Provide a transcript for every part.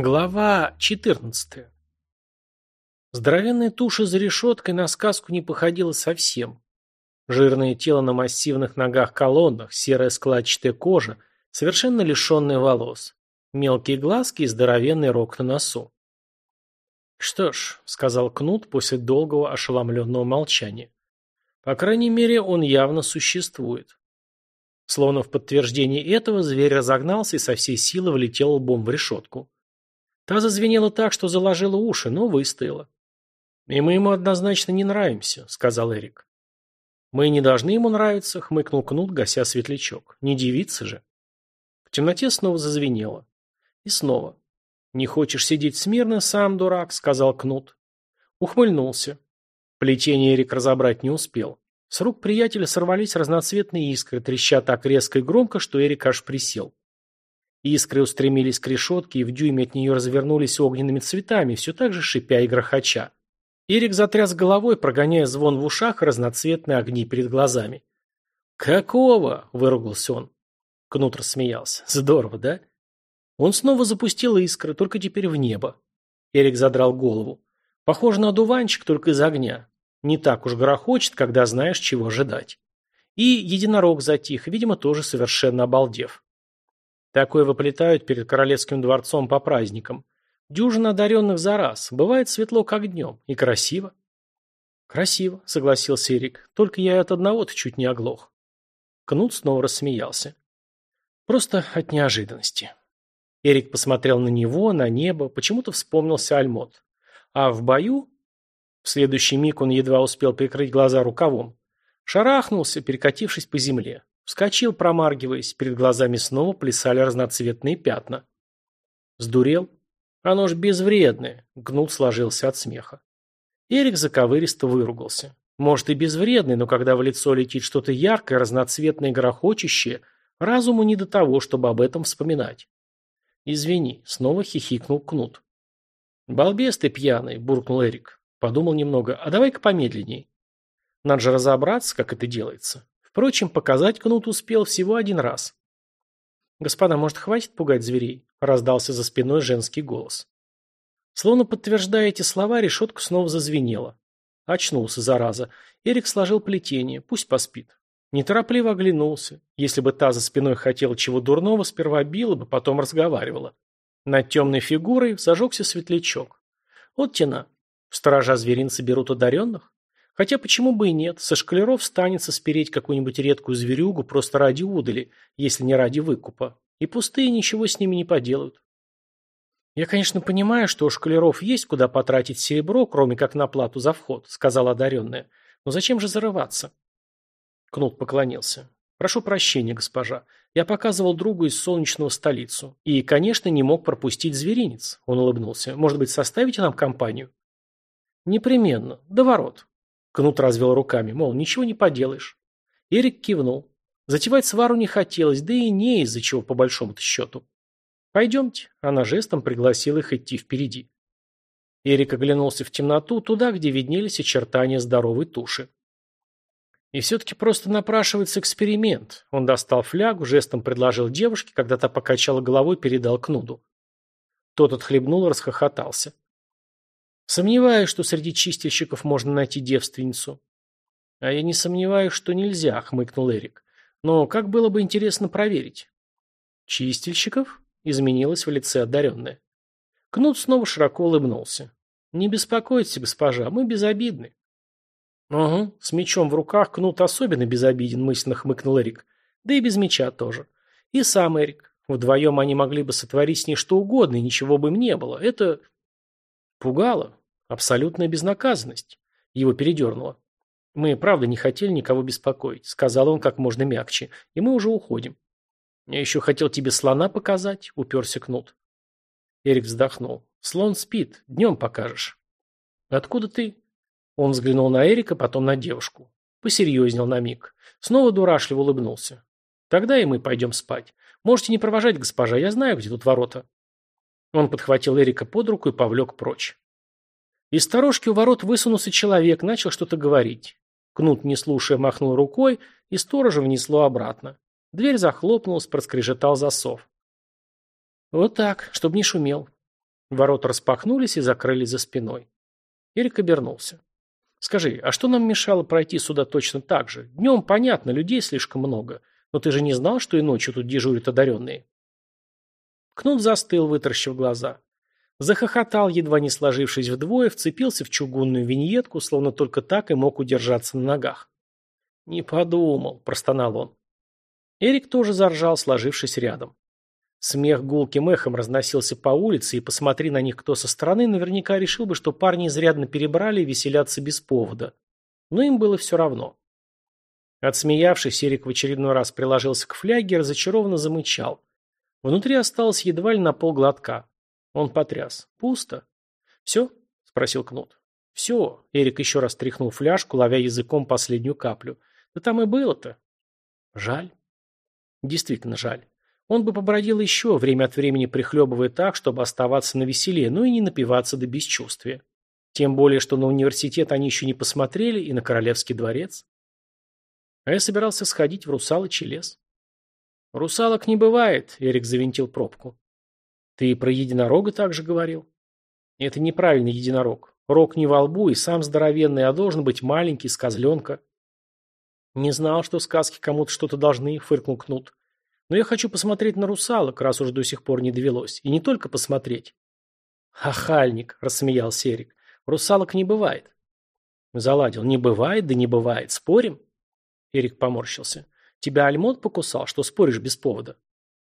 Глава 14. Здоровенная туша за решеткой на сказку не походила совсем. Жирное тело на массивных ногах-колоннах, серая складчатая кожа, совершенно лишенная волос, мелкие глазки и здоровенный рог на носу. «Что ж», — сказал Кнут после долгого ошеломленного молчания, — «по крайней мере, он явно существует». Словно в подтверждение этого зверь разогнался и со всей силы влетел лбом в решетку. Та зазвенела так, что заложила уши, но выстояла. «И мы ему однозначно не нравимся», — сказал Эрик. «Мы не должны ему нравиться», — хмыкнул Кнут, гася светлячок. «Не девица же». В темноте снова зазвенело. И снова. «Не хочешь сидеть смирно, сам дурак», — сказал Кнут. Ухмыльнулся. Плетение Эрик разобрать не успел. С рук приятеля сорвались разноцветные искры, треща так резко и громко, что Эрик аж присел. Искры устремились к решетке и в дюйме от нее развернулись огненными цветами, все так же шипя и грохоча. Эрик затряс головой, прогоняя звон в ушах и разноцветные огни перед глазами. «Какого?» – выругался он. Кнут рассмеялся. «Здорово, да?» Он снова запустил искры, только теперь в небо. Эрик задрал голову. Похоже на одуванчик, только из огня. Не так уж грохочет, когда знаешь, чего ожидать. И единорог затих, видимо, тоже совершенно обалдев. Такое выплетают перед королевским дворцом по праздникам. Дюжина одаренных за раз. Бывает светло, как днем. И красиво. Красиво, согласился Эрик. Только я от одного-то чуть не оглох. Кнут снова рассмеялся. Просто от неожиданности. Эрик посмотрел на него, на небо, почему-то вспомнился Альмот. А в бою... В следующий миг он едва успел прикрыть глаза рукавом. Шарахнулся, перекатившись по земле. Вскочил, промаргиваясь, перед глазами снова плясали разноцветные пятна. Сдурел? Оно ж безвредное, гнул сложился от смеха. Эрик заковыристо выругался. Может и безвредный, но когда в лицо летит что-то яркое, разноцветное и грохочущее, разуму не до того, чтобы об этом вспоминать. «Извини», — снова хихикнул Кнут. «Балбес ты пьяный», — буркнул Эрик. Подумал немного, а давай-ка помедленней. Надо же разобраться, как это делается. Впрочем, показать кнут успел всего один раз. «Господа, может, хватит пугать зверей?» – раздался за спиной женский голос. Словно подтверждая эти слова, решетка снова зазвенела. Очнулся, зараза. Эрик сложил плетение, пусть поспит. Неторопливо оглянулся. Если бы та за спиной хотела чего дурного, сперва била бы, потом разговаривала. Над темной фигурой зажегся светлячок. Вот тена. Сторожа зверинца берут одаренных? Хотя почему бы и нет, со шкалеров станется спереть какую-нибудь редкую зверюгу просто ради удали, если не ради выкупа. И пустые ничего с ними не поделают. «Я, конечно, понимаю, что у шкалеров есть куда потратить серебро, кроме как на плату за вход», — сказала одаренная. «Но зачем же зарываться?» Кнут поклонился. «Прошу прощения, госпожа. Я показывал другу из солнечного столицу. И, конечно, не мог пропустить зверинец», — он улыбнулся. «Может быть, составите нам компанию?» «Непременно. До ворот». Кнут развел руками, мол, ничего не поделаешь. Эрик кивнул. Затевать свару не хотелось, да и не из-за чего по большому-то счету. «Пойдемте», — она жестом пригласила их идти впереди. Эрик оглянулся в темноту, туда, где виднелись очертания здоровой туши. И все-таки просто напрашивается эксперимент. Он достал флягу, жестом предложил девушке, когда та покачала головой, передал Кнуду. Тот отхлебнул и расхохотался. Сомневаюсь, что среди чистильщиков можно найти девственницу. А я не сомневаюсь, что нельзя, хмыкнул Эрик. Но как было бы интересно проверить? Чистильщиков? Изменилась в лице одаренная. Кнут снова широко улыбнулся. Не беспокойтесь, госпожа, мы безобидны. Угу, с мечом в руках Кнут особенно безобиден, мысленно хмыкнул Эрик. Да и без меча тоже. И сам Эрик. Вдвоем они могли бы сотворить с ней что угодно, и ничего бы им не было. Это пугало. Абсолютная безнаказанность. Его передернуло. Мы, правда, не хотели никого беспокоить, сказал он как можно мягче, и мы уже уходим. Я еще хотел тебе слона показать, уперся Кнут. Эрик вздохнул. Слон спит, днем покажешь. Откуда ты? Он взглянул на Эрика, потом на девушку. Посерьезнел на миг. Снова дурашливо улыбнулся. Тогда и мы пойдем спать. Можете не провожать, госпожа, я знаю, где тут ворота. Он подхватил Эрика под руку и повлек прочь. Из сторожки у ворот высунулся человек, начал что-то говорить. Кнут, не слушая, махнул рукой, и сторожа внесло обратно. Дверь захлопнулась, проскрежетал засов. «Вот так, чтобы не шумел». Ворота распахнулись и закрылись за спиной. Эрик обернулся. «Скажи, а что нам мешало пройти сюда точно так же? Днем, понятно, людей слишком много. Но ты же не знал, что и ночью тут дежурят одаренные?» Кнут застыл, вытаращив глаза. Захохотал, едва не сложившись вдвое, вцепился в чугунную виньетку, словно только так и мог удержаться на ногах. «Не подумал», – простонал он. Эрик тоже заржал, сложившись рядом. Смех гулким эхом разносился по улице, и посмотри на них кто со стороны, наверняка решил бы, что парни изрядно перебрали и веселятся без повода. Но им было все равно. Отсмеявшись, Эрик в очередной раз приложился к фляге и разочарованно замычал. Внутри осталось едва ли на полглотка. Он потряс. Пусто. «Все?» – спросил Кнут. «Все». Эрик еще раз тряхнул фляжку, ловя языком последнюю каплю. «Да там и было-то». «Жаль». Действительно жаль. Он бы побродил еще, время от времени прихлебывая так, чтобы оставаться на веселе, но и не напиваться до бесчувствия. Тем более, что на университет они еще не посмотрели и на Королевский дворец. А я собирался сходить в русалочий лес. «Русалок не бывает», — Эрик завинтил пробку. «Ты про единорога также говорил?» «Это неправильный единорог. Рог не во лбу и сам здоровенный, а должен быть маленький, с козленка». «Не знал, что сказки кому-то что-то должны», — фыркнул Кнут. Но я хочу посмотреть на русалок, раз уж до сих пор не довелось. И не только посмотреть. Хахальник, рассмеялся Эрик. Русалок не бывает. Заладил. Не бывает, да не бывает. Спорим? Эрик поморщился. Тебя Альмот покусал, что споришь без повода?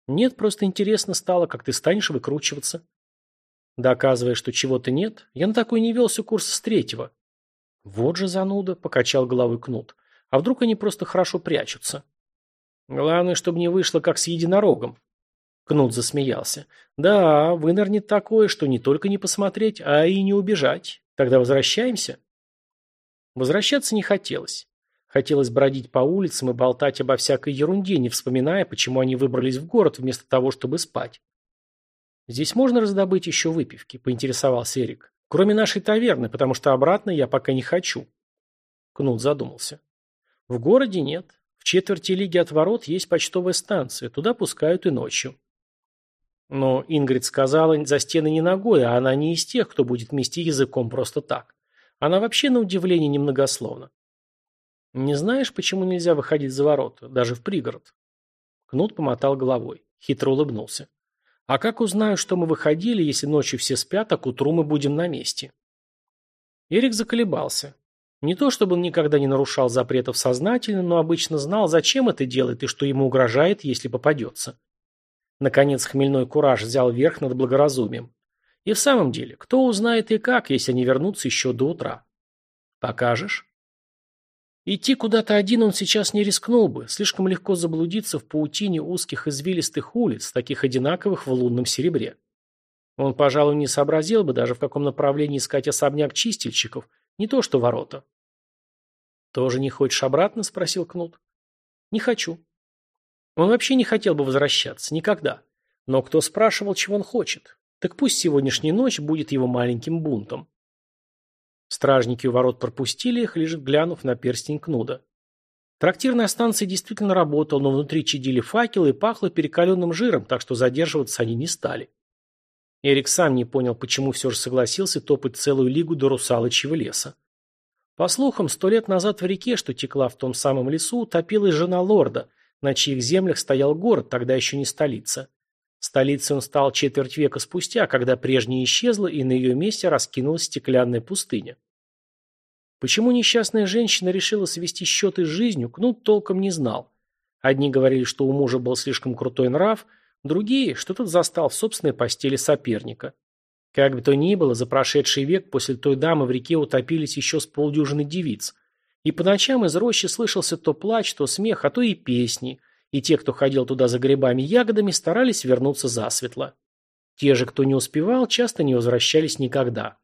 Нет, просто интересно стало, как ты станешь выкручиваться. Доказывая, что чего-то нет, я на такой не велся курса с третьего. Вот же зануда, покачал головой кнут. А вдруг они просто хорошо прячутся? Главное, чтобы не вышло, как с единорогом. Кнут засмеялся. Да, вынырнет такое, что не только не посмотреть, а и не убежать. Тогда возвращаемся? Возвращаться не хотелось. Хотелось бродить по улицам и болтать обо всякой ерунде, не вспоминая, почему они выбрались в город вместо того, чтобы спать. «Здесь можно раздобыть еще выпивки?» – поинтересовался Эрик. «Кроме нашей таверны, потому что обратно я пока не хочу». Кнут задумался. «В городе нет. В четверти лиги от ворот есть почтовая станция, туда пускают и ночью. Но Ингрид сказала, за стены не ногой, а она не из тех, кто будет мести языком просто так. Она вообще на удивление немногословна. Не знаешь, почему нельзя выходить за ворота, даже в пригород? Кнут помотал головой, хитро улыбнулся. А как узнаю, что мы выходили, если ночью все спят, а к утру мы будем на месте? Эрик заколебался. Не то чтобы он никогда не нарушал запретов сознательно, но обычно знал, зачем это делает и что ему угрожает, если попадется. Наконец хмельной кураж взял верх над благоразумием. И в самом деле, кто узнает и как, если они вернутся еще до утра? Покажешь? Идти куда-то один он сейчас не рискнул бы, слишком легко заблудиться в паутине узких извилистых улиц, таких одинаковых в лунном серебре. Он, пожалуй, не сообразил бы даже, в каком направлении искать особняк чистильщиков, не то что ворота. «Тоже не хочешь обратно?» – спросил Кнут. «Не хочу». Он вообще не хотел бы возвращаться. Никогда. Но кто спрашивал, чего он хочет? Так пусть сегодняшняя ночь будет его маленьким бунтом. Стражники у ворот пропустили их, лишь глянув на перстень Кнуда. Трактирная станция действительно работала, но внутри чадили факелы и пахло перекаленным жиром, так что задерживаться они не стали. Эрик сам не понял, почему все же согласился топать целую лигу до русалочьего леса. По слухам, сто лет назад в реке, что текла в том самом лесу, утопилась жена лорда, на чьих землях стоял город, тогда еще не столица. Столицей он стал четверть века спустя, когда прежняя исчезла, и на ее месте раскинулась стеклянная пустыня. Почему несчастная женщина решила свести счеты с жизнью, Кнут толком не знал. Одни говорили, что у мужа был слишком крутой нрав, другие, что тот застал в собственной постели соперника. Как бы то ни было, за прошедший век после той дамы в реке утопились еще с полдюжины девиц. И по ночам из рощи слышался то плач, то смех, а то и песни. И те, кто ходил туда за грибами и ягодами, старались вернуться засветло. Те же, кто не успевал, часто не возвращались никогда.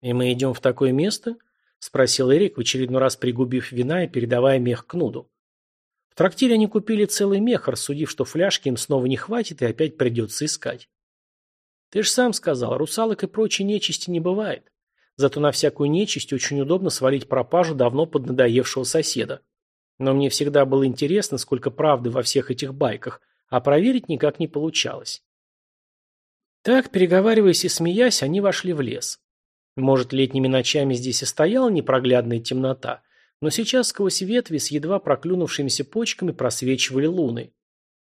«И мы идем в такое место?» – спросил Эрик, в очередной раз пригубив вина и передавая мех Кнуду. В трактире они купили целый мех, рассудив, что фляжки им снова не хватит и опять придется искать. Ты же сам сказал, русалок и прочей нечисти не бывает. Зато на всякую нечисть очень удобно свалить пропажу давно поднадоевшего соседа. Но мне всегда было интересно, сколько правды во всех этих байках, а проверить никак не получалось. Так, переговариваясь и смеясь, они вошли в лес. Может, летними ночами здесь и стояла непроглядная темнота, но сейчас сквозь ветви с едва проклюнувшимися почками просвечивали луны.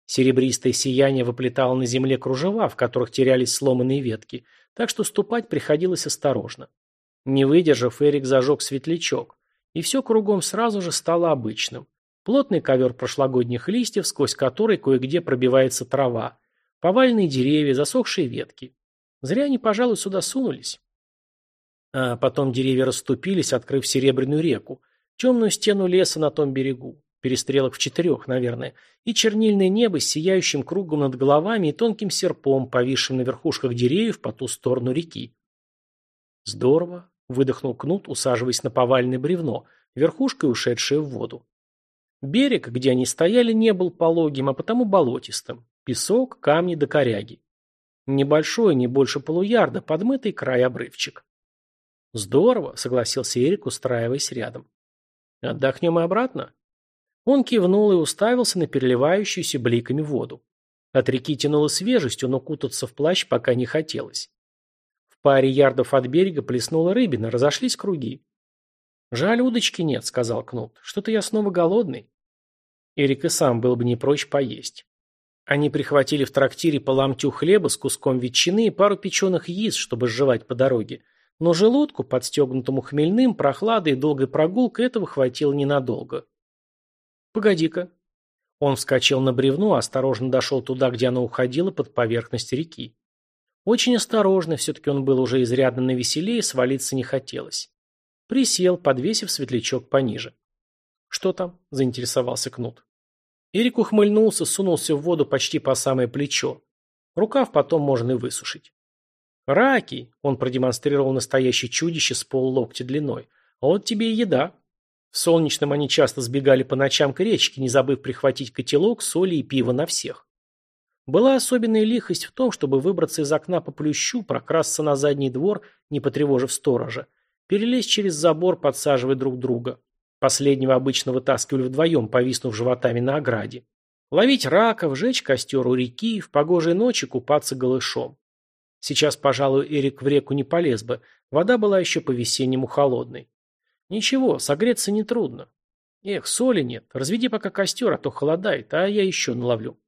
Серебристое сияние выплетало на земле кружева, в которых терялись сломанные ветки, так что ступать приходилось осторожно. Не выдержав, Эрик зажег светлячок, и все кругом сразу же стало обычным. Плотный ковер прошлогодних листьев, сквозь который кое-где пробивается трава, поваленные деревья, засохшие ветки. Зря они, пожалуй, сюда сунулись. А потом деревья расступились, открыв серебряную реку, темную стену леса на том берегу, перестрелок в четырех, наверное, и чернильное небо с сияющим кругом над головами и тонким серпом, повисшим на верхушках деревьев по ту сторону реки. «Здорово», — выдохнул Кнут, усаживаясь на повальное бревно, верхушкой ушедшее в воду. Берег, где они стояли, не был пологим, а потому болотистым. Песок, камни да коряги. Небольшой, не больше полуярда, подмытый край обрывчик. «Здорово», — согласился Эрик, устраиваясь рядом. «Отдохнем и обратно?» Он кивнул и уставился на переливающуюся бликами воду. От реки тянуло свежестью, но кутаться в плащ пока не хотелось. Паре ярдов от берега плеснула рыбина, разошлись круги. «Жаль, удочки нет», — сказал Кнут. «Что-то я снова голодный». Эрик и сам был бы не прочь поесть. Они прихватили в трактире по ломтю хлеба с куском ветчины и пару печеных яиц, чтобы сживать по дороге. Но желудку, подстегнутому хмельным, прохладой и долгой прогулкой, этого хватило ненадолго. «Погоди-ка». Он вскочил на бревно, осторожно дошел туда, где оно уходило под поверхность реки. Очень осторожно, все-таки он был уже изрядно навеселее, свалиться не хотелось. Присел, подвесив светлячок пониже. «Что там?» – заинтересовался Кнут. Эрик ухмыльнулся, сунулся в воду почти по самое плечо. Рукав потом можно и высушить. «Раки!» – он продемонстрировал настоящее чудище с поллокти длиной. «А вот тебе и еда». В Солнечном они часто сбегали по ночам к речке, не забыв прихватить котелок, соли и пиво на всех. Была особенная лихость в том, чтобы выбраться из окна по плющу, прокрасться на задний двор, не потревожив сторожа, перелезть через забор, подсаживая друг друга. Последнего обычно вытаскивали вдвоем, повиснув животами на ограде. Ловить раков, жечь костер у реки, в погожие ночи купаться голышом. Сейчас, пожалуй, Эрик в реку не полез бы. Вода была еще по-весеннему холодной. Ничего, согреться нетрудно. Эх, соли нет. Разведи пока костер, а то холодает, а я еще наловлю.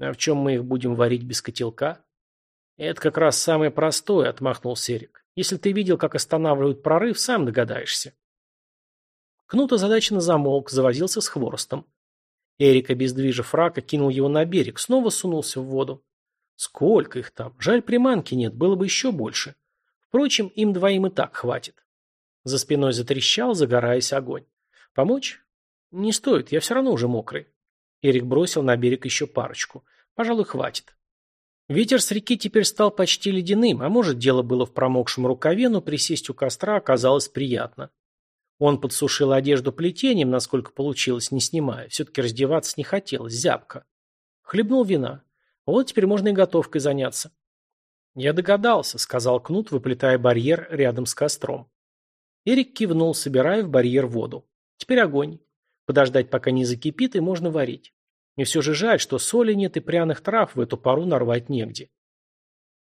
А в чем мы их будем варить без котелка? Это как раз самое простое, отмахнулся Эрик. Если ты видел, как останавливают прорыв, сам догадаешься. Кнут озадаченно замолк, завозился с хворостом. Эрик, обездвижив рака, кинул его на берег, снова сунулся в воду. Сколько их там? Жаль, приманки нет, было бы еще больше. Впрочем, им двоим и так хватит. За спиной затрещал, загораясь огонь. Помочь? Не стоит, я все равно уже мокрый. Эрик бросил на берег еще парочку. Пожалуй, хватит. Ветер с реки теперь стал почти ледяным, а может, дело было в промокшем рукаве, но присесть у костра оказалось приятно. Он подсушил одежду плетением, насколько получилось, не снимая. Все-таки раздеваться не хотелось, зябко. Хлебнул вина. Вот теперь можно и готовкой заняться. Я догадался, сказал Кнут, выплетая барьер рядом с костром. Эрик кивнул, собирая в барьер воду. Теперь огонь. Подождать, пока не закипит, и можно варить. И все же жаль, что соли нет и пряных трав в эту пару нарвать негде.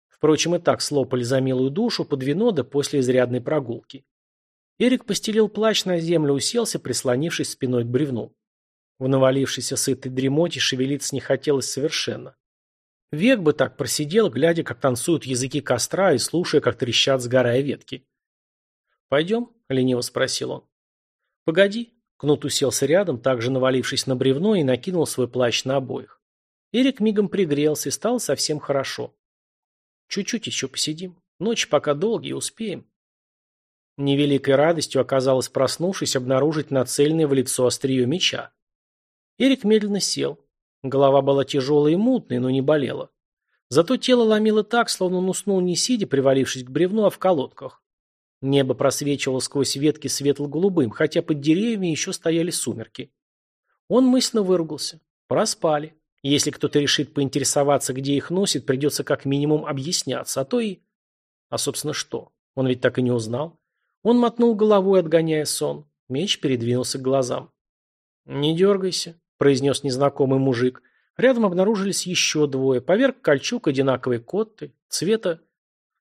Впрочем, и так слопали за милую душу под вино да после изрядной прогулки. Эрик постелил плащ на землю, уселся, прислонившись спиной к бревну. В навалившейся сытой дремоте шевелиться не хотелось совершенно. Век бы так просидел, глядя, как танцуют языки костра и слушая, как трещат, сгорая ветки. «Пойдем?» — лениво спросил он. «Погоди». Кнут уселся рядом, также навалившись на бревно, и накинул свой плащ на обоих. Эрик мигом пригрелся и стал совсем хорошо. «Чуть-чуть еще посидим. Ночь пока долгие, успеем». Невеликой радостью оказалось проснувшись обнаружить нацеленное в лицо острие меча. Эрик медленно сел. Голова была тяжелой и мутной, но не болела. Зато тело ломило так, словно он уснул не сидя, привалившись к бревну, а в колодках. Небо просвечивало сквозь ветки светло-голубым, хотя под деревьями еще стояли сумерки. Он мысленно выругался. Проспали. Если кто-то решит поинтересоваться, где их носит, придется как минимум объясняться, а то и... А, собственно, что? Он ведь так и не узнал. Он мотнул головой, отгоняя сон. Меч передвинулся к глазам. «Не дергайся», — произнес незнакомый мужик. Рядом обнаружились еще двое. Поверх кольчуг одинаковые котты, цвета.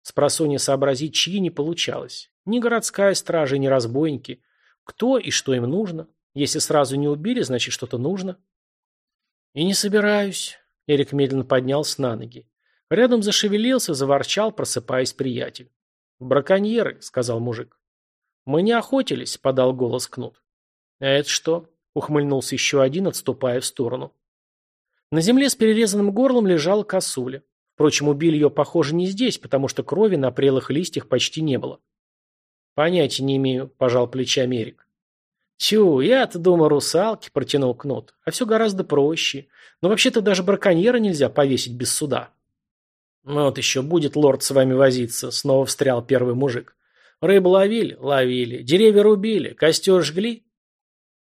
С просонья сообразить, чьи не получалось. Ни городская стража, ни разбойники. Кто и что им нужно? Если сразу не убили, значит что-то нужно. И не собираюсь. Эрик медленно поднялся на ноги. Рядом зашевелился, заворчал, просыпаясь приятель. «Браконьеры», — сказал мужик. «Мы не охотились», — подал голос Кнут. «А это что?» — ухмыльнулся еще один, отступая в сторону. На земле с перерезанным горлом лежала косуля. Впрочем, убили ее, похоже, не здесь, потому что крови на прелых листьях почти не было. «Понятия не имею», – пожал плечами Эрик. «Тю, я-то думаю, русалки», – протянул Кнут. «А все гораздо проще. Но вообще-то даже браконьера нельзя повесить без суда». «Ну «Вот еще будет лорд с вами возиться», – снова встрял первый мужик. «Рыбу ловили? Ловили. Деревья рубили. Костер жгли?»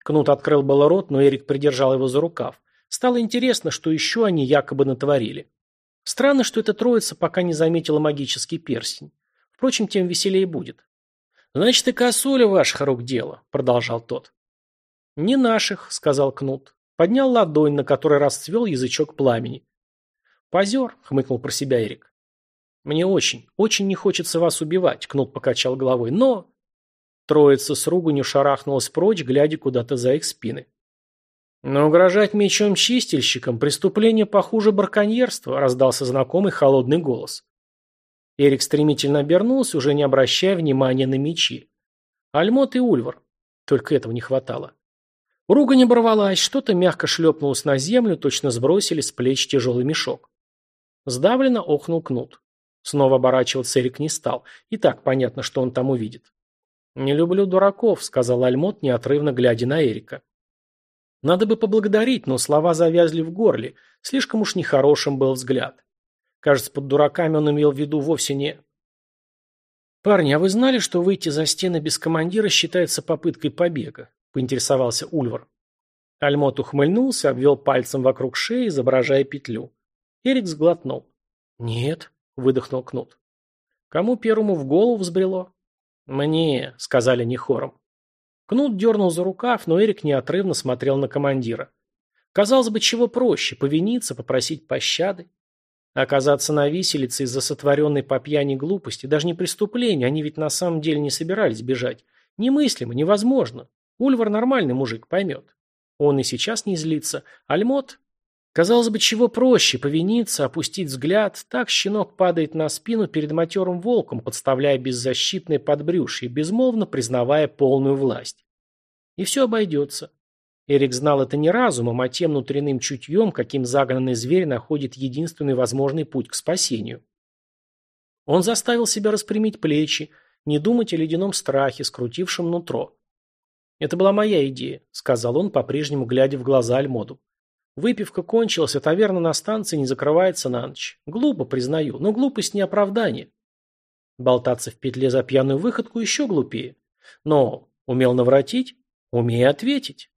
Кнут открыл было рот, но Эрик придержал его за рукав. Стало интересно, что еще они якобы натворили. Странно, что эта троица пока не заметила магический перстень. Впрочем, тем веселее будет. «Значит, и косуля ваших рук дело», — продолжал тот. «Не наших», — сказал Кнут. Поднял ладонь, на которой расцвел язычок пламени. «Позер», — хмыкнул про себя Эрик. «Мне очень, очень не хочется вас убивать», — Кнут покачал головой, — «но...» Троица с руганью шарахнулась прочь, глядя куда-то за их спины. «Но угрожать мечом чистильщикам – преступление похуже браконьерства», – раздался знакомый холодный голос. Эрик стремительно обернулся, уже не обращая внимания на мечи. Альмот и Ульвар. Только этого не хватало. Ругань оборвалась, что-то мягко шлепнулось на землю, точно сбросили с плеч тяжелый мешок. Сдавленно охнул кнут. Снова оборачиваться Эрик не стал. И так понятно, что он там увидит. «Не люблю дураков», — сказал Альмот, неотрывно глядя на Эрика. Надо бы поблагодарить, но слова завязли в горле. Слишком уж нехорошим был взгляд. Кажется, под дураками он имел в виду вовсе не... «Парни, а вы знали, что выйти за стены без командира считается попыткой побега?» – поинтересовался Ульвар. Альмот ухмыльнулся, обвел пальцем вокруг шеи, изображая петлю. Эрик сглотнул. «Нет», – выдохнул Кнут. «Кому первому в голову взбрело?» «Мне», – сказали не хором. Кнут дернул за рукав, но Эрик неотрывно смотрел на командира. Казалось бы, чего проще – повиниться, попросить пощады. Оказаться на виселице из-за сотворенной по пьяни глупости, даже не преступления, они ведь на самом деле не собирались бежать. Немыслимо, невозможно. Ульвар нормальный мужик, поймет. Он и сейчас не злится. Альмот? Казалось бы, чего проще – повиниться, опустить взгляд. Так щенок падает на спину перед матерым волком, подставляя беззащитное подбрюшье, безмолвно признавая полную власть. И все обойдется. Эрик знал это не разумом, а тем внутренним чутьем, каким загнанный зверь находит единственный возможный путь к спасению. Он заставил себя распрямить плечи, не думать о ледяном страхе, скрутившем нутро. «Это была моя идея», — сказал он, по-прежнему глядя в глаза Альмоду. Выпивка кончилась, а таверна на станции не закрывается на ночь. Глупо, признаю, но глупость не оправдание. Болтаться в петле за пьяную выходку еще глупее. Но умел наворотить, умей ответить.